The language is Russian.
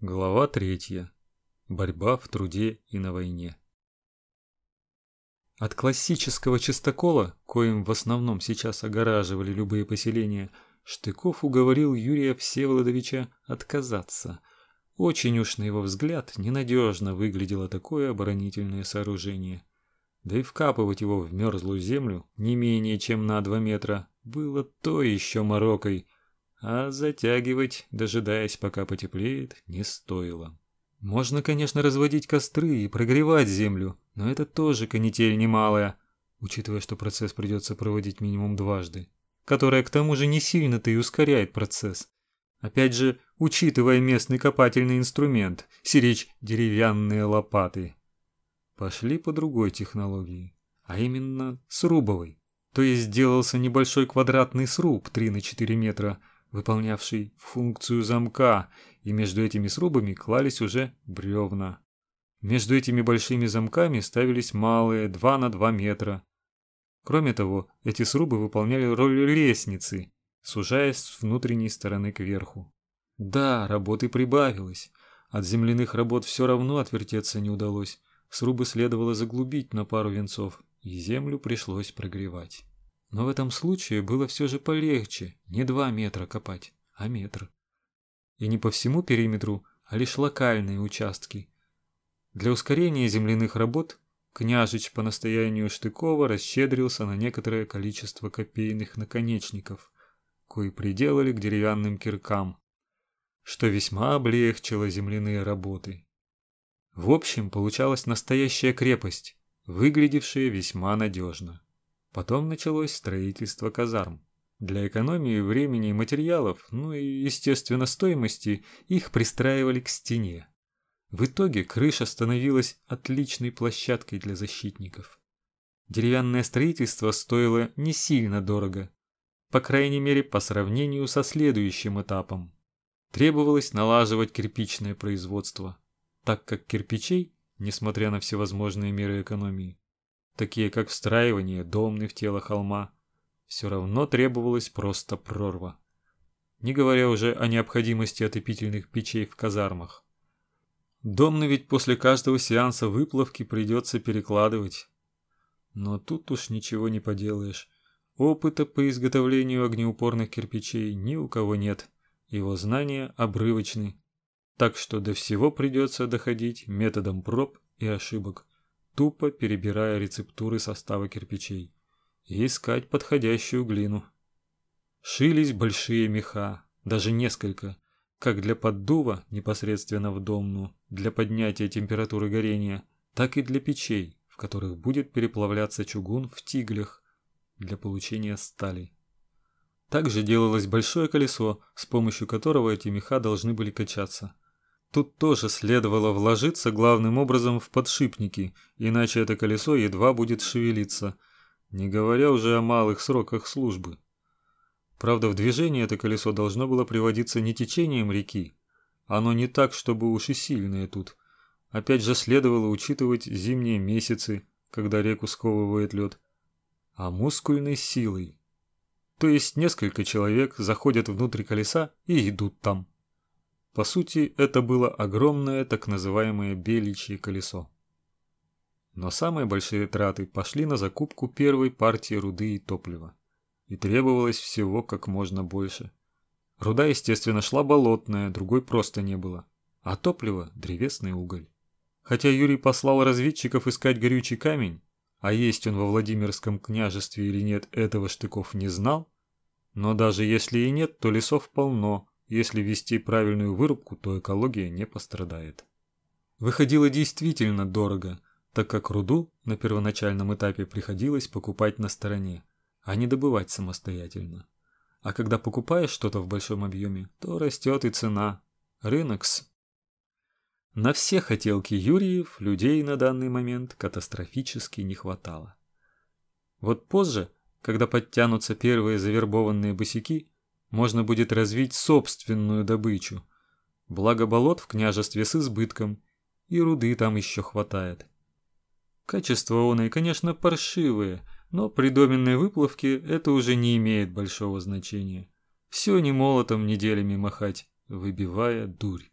Глава третья. Борьба в труде и на войне. От классического чистокола, коим в основном сейчас огораживали любые поселения, Штыков уговорил Юрия Всеволодовича отказаться. Очень уж на его взгляд ненадежно выглядело такое оборонительное сооружение. Да и вкапывать его в мерзлую землю не менее чем на два метра было то еще морокой – а затягивать, дожидаясь, пока потеплеет, не стоило. Можно, конечно, разводить костры и прогревать землю, но это тоже канитель немалая, учитывая, что процесс придется проводить минимум дважды, которая к тому же не сильно-то и ускоряет процесс. Опять же, учитывая местный копательный инструмент, сиречь деревянные лопаты. Пошли по другой технологии, а именно срубовой. То есть сделался небольшой квадратный сруб 3 на 4 метра, выполнявший функцию замка, и между этими срубами клались уже бревна. Между этими большими замками ставились малые 2 на 2 метра. Кроме того, эти срубы выполняли роль лестницы, сужаясь с внутренней стороны кверху. Да, работы прибавилось. От земляных работ все равно отвертеться не удалось. Срубы следовало заглубить на пару венцов, и землю пришлось прогревать. Но в этом случае было все же полегче не два метра копать, а метр. И не по всему периметру, а лишь локальные участки. Для ускорения земляных работ княжич по настоянию Штыкова расщедрился на некоторое количество копейных наконечников, кои приделали к деревянным киркам, что весьма облегчило земляные работы. В общем, получалась настоящая крепость, выглядевшая весьма надежно. Потом началось строительство казарм. Для экономии времени и материалов, ну и, естественно, стоимости, их пристраивали к стене. В итоге крыша становилась отличной площадкой для защитников. Деревянное строительство стоило не сильно дорого, по крайней мере по сравнению со следующим этапом. Требовалось налаживать кирпичное производство, так как кирпичей, несмотря на всевозможные меры экономии, такие как встраивание домны в тело холма, все равно требовалась просто прорва. Не говоря уже о необходимости отопительных печей в казармах. Домны ведь после каждого сеанса выплавки придется перекладывать. Но тут уж ничего не поделаешь. Опыта по изготовлению огнеупорных кирпичей ни у кого нет. Его знания обрывочны. Так что до всего придется доходить методом проб и ошибок тупо перебирая рецептуры состава кирпичей и искать подходящую глину. Шились большие меха, даже несколько, как для поддува непосредственно в домну, для поднятия температуры горения, так и для печей, в которых будет переплавляться чугун в тиглях для получения стали. Также делалось большое колесо, с помощью которого эти меха должны были качаться – Тут тоже следовало вложиться главным образом в подшипники, иначе это колесо едва будет шевелиться, не говоря уже о малых сроках службы. Правда, в движение это колесо должно было приводиться не течением реки. Оно не так, чтобы уж и сильное тут. Опять же следовало учитывать зимние месяцы, когда реку сковывает лед, а мускульной силой. То есть несколько человек заходят внутрь колеса и идут там. По сути, это было огромное так называемое беличье колесо. Но самые большие траты пошли на закупку первой партии руды и топлива. И требовалось всего как можно больше. Руда, естественно, шла болотная, другой просто не было. А топливо – древесный уголь. Хотя Юрий послал разведчиков искать горючий камень, а есть он во Владимирском княжестве или нет, этого Штыков не знал. Но даже если и нет, то лесов полно, если вести правильную вырубку, то экология не пострадает. Выходило действительно дорого, так как руду на первоначальном этапе приходилось покупать на стороне, а не добывать самостоятельно. А когда покупаешь что-то в большом объеме, то растет и цена. Рынокс. На все хотелки Юрьев людей на данный момент катастрофически не хватало. Вот позже, когда подтянутся первые завербованные босики, можно будет развить собственную добычу. Благо болот в княжестве с избытком, и руды там еще хватает. Качество оной, конечно, паршивое, но при доменной выплавке это уже не имеет большого значения. Все не молотом неделями махать, выбивая дурь.